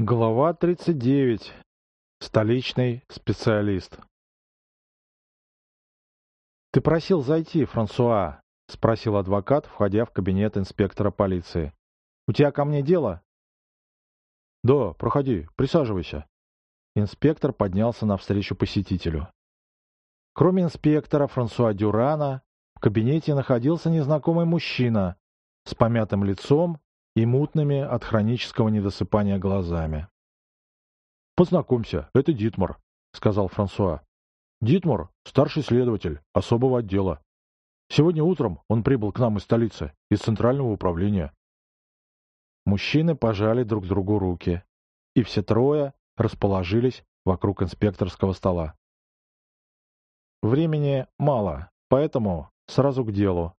Глава 39. Столичный специалист. «Ты просил зайти, Франсуа?» — спросил адвокат, входя в кабинет инспектора полиции. «У тебя ко мне дело?» «Да, проходи, присаживайся». Инспектор поднялся навстречу посетителю. Кроме инспектора Франсуа Дюрана, в кабинете находился незнакомый мужчина с помятым лицом и мутными от хронического недосыпания глазами. «Познакомься, это Дитмар», — сказал Франсуа. «Дитмар — старший следователь особого отдела. Сегодня утром он прибыл к нам из столицы, из центрального управления». Мужчины пожали друг другу руки, и все трое расположились вокруг инспекторского стола. Времени мало, поэтому сразу к делу.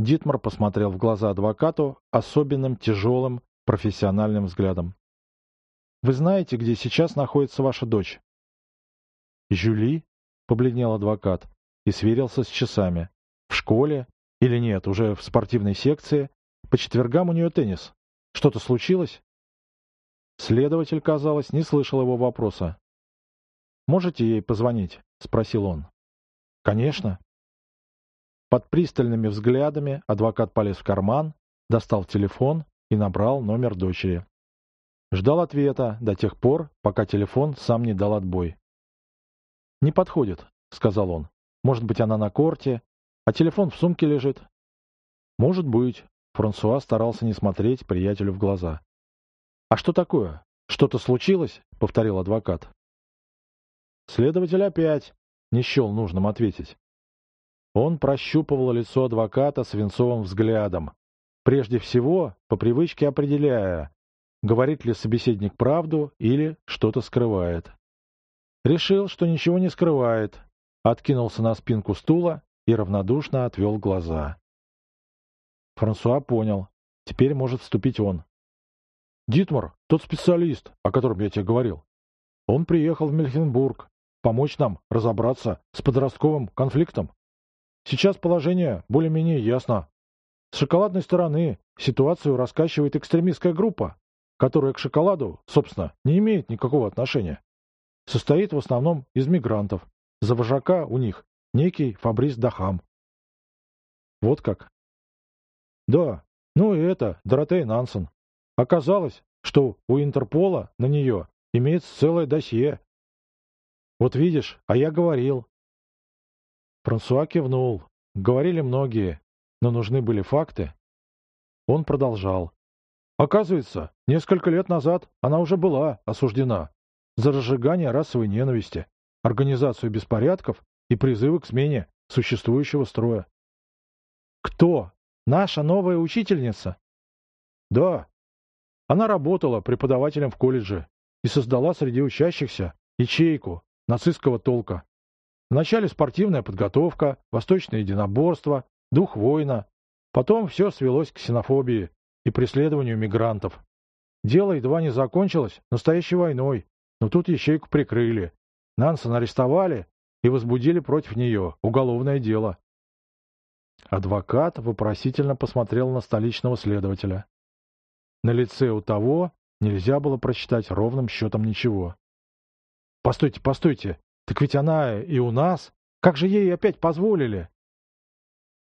Дитмар посмотрел в глаза адвокату особенным тяжелым профессиональным взглядом. «Вы знаете, где сейчас находится ваша дочь?» «Жюли?» — побледнел адвокат и сверился с часами. «В школе? Или нет, уже в спортивной секции? По четвергам у нее теннис. Что-то случилось?» Следователь, казалось, не слышал его вопроса. «Можете ей позвонить?» — спросил он. «Конечно», под пристальными взглядами адвокат полез в карман, достал телефон и набрал номер дочери. Ждал ответа до тех пор, пока телефон сам не дал отбой. «Не подходит», — сказал он. «Может быть, она на корте, а телефон в сумке лежит?» «Может быть», — Франсуа старался не смотреть приятелю в глаза. «А что такое? Что-то случилось?» — повторил адвокат. Следователь опять не счел нужным ответить. Он прощупывал лицо адвоката свинцовым взглядом, прежде всего по привычке определяя, говорит ли собеседник правду или что-то скрывает. Решил, что ничего не скрывает, откинулся на спинку стула и равнодушно отвел глаза. Франсуа понял. Теперь может вступить он. «Дитмар, тот специалист, о котором я тебе говорил. Он приехал в Мельхенбург помочь нам разобраться с подростковым конфликтом. Сейчас положение более-менее ясно. С шоколадной стороны ситуацию раскачивает экстремистская группа, которая к шоколаду, собственно, не имеет никакого отношения. Состоит в основном из мигрантов. За вожака у них некий Фабрис Дахам. Вот как? Да, ну и это, Доротея Нансен. Оказалось, что у Интерпола на нее имеется целое досье. Вот видишь, а я говорил, Франсуа кивнул. Говорили многие, но нужны были факты. Он продолжал. Оказывается, несколько лет назад она уже была осуждена за разжигание расовой ненависти, организацию беспорядков и призывы к смене существующего строя. Кто? Наша новая учительница? Да. Она работала преподавателем в колледже и создала среди учащихся ячейку нацистского толка. Вначале спортивная подготовка, восточное единоборство, дух воина. Потом все свелось к ксенофобии и преследованию мигрантов. Дело едва не закончилось настоящей войной, но тут ячейку прикрыли. Нансен арестовали и возбудили против нее уголовное дело. Адвокат вопросительно посмотрел на столичного следователя. На лице у того нельзя было прочитать ровным счетом ничего. «Постойте, постойте!» Так ведь она и у нас. Как же ей опять позволили?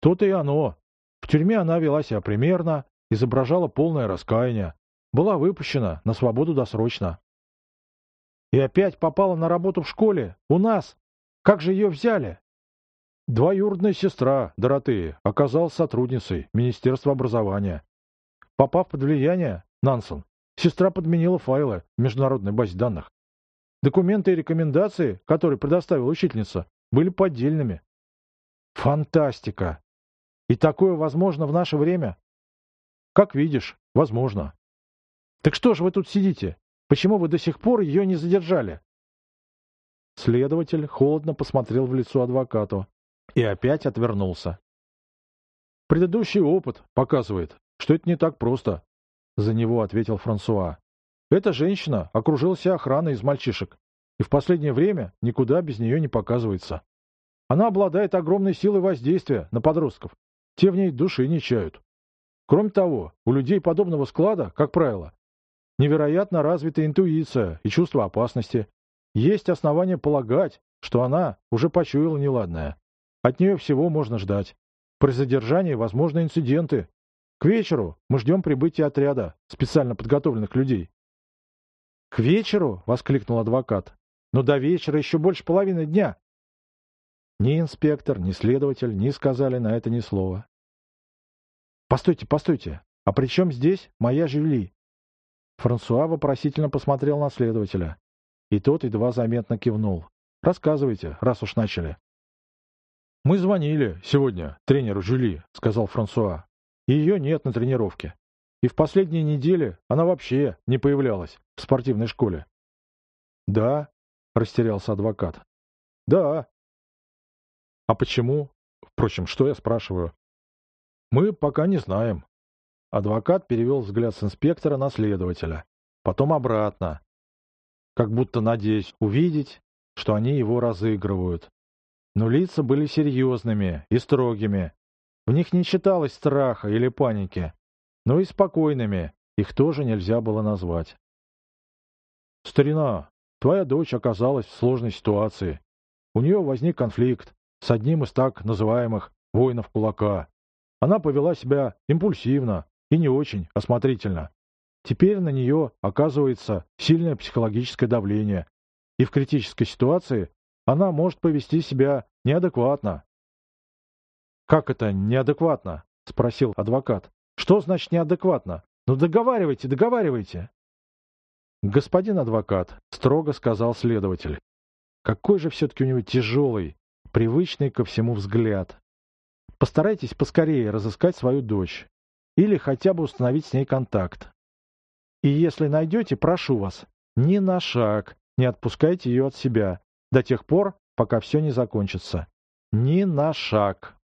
То-то и оно. В тюрьме она вела себя примерно, изображала полное раскаяние. Была выпущена на свободу досрочно. И опять попала на работу в школе. У нас. Как же ее взяли? Двоюродная сестра Доротеи оказалась сотрудницей Министерства образования. Попав под влияние, Нансен, сестра подменила файлы в международной базе данных. Документы и рекомендации, которые предоставила учительница, были поддельными. Фантастика! И такое возможно в наше время? Как видишь, возможно. Так что же вы тут сидите? Почему вы до сих пор ее не задержали? Следователь холодно посмотрел в лицо адвокату и опять отвернулся. Предыдущий опыт показывает, что это не так просто, за него ответил Франсуа. Эта женщина окружила себя охраной из мальчишек и в последнее время никуда без нее не показывается. Она обладает огромной силой воздействия на подростков. Те в ней души не чают. Кроме того, у людей подобного склада, как правило, невероятно развитая интуиция и чувство опасности. Есть основания полагать, что она уже почуяла неладное. От нее всего можно ждать. При задержании возможны инциденты. К вечеру мы ждем прибытия отряда специально подготовленных людей. «К вечеру?» — воскликнул адвокат. «Но до вечера еще больше половины дня». Ни инспектор, ни следователь не сказали на это ни слова. «Постойте, постойте, а при чем здесь моя Жюли?» Франсуа вопросительно посмотрел на следователя, и тот едва заметно кивнул. «Рассказывайте, раз уж начали». «Мы звонили сегодня тренеру Жюли», — сказал Франсуа. «Ее нет на тренировке. И в последние недели она вообще не появлялась в спортивной школе». «Да», — растерялся адвокат. «Да». «А почему? Впрочем, что я спрашиваю?» «Мы пока не знаем». Адвокат перевел взгляд с инспектора на следователя, потом обратно, как будто надеясь увидеть, что они его разыгрывают. Но лица были серьезными и строгими. В них не читалось страха или паники, но и спокойными их тоже нельзя было назвать. «Старина, твоя дочь оказалась в сложной ситуации. У нее возник конфликт с одним из так называемых воинов кулака. Она повела себя импульсивно и не очень осмотрительно. Теперь на нее оказывается сильное психологическое давление, и в критической ситуации она может повести себя неадекватно. «Как это неадекватно?» — спросил адвокат. «Что значит неадекватно? Ну договаривайте, договаривайте!» «Господин адвокат», — строго сказал следователь, «какой же все-таки у него тяжелый, привычный ко всему взгляд. Постарайтесь поскорее разыскать свою дочь или хотя бы установить с ней контакт. И если найдете, прошу вас, ни на шаг не отпускайте ее от себя до тех пор, пока все не закончится. Ни на шаг.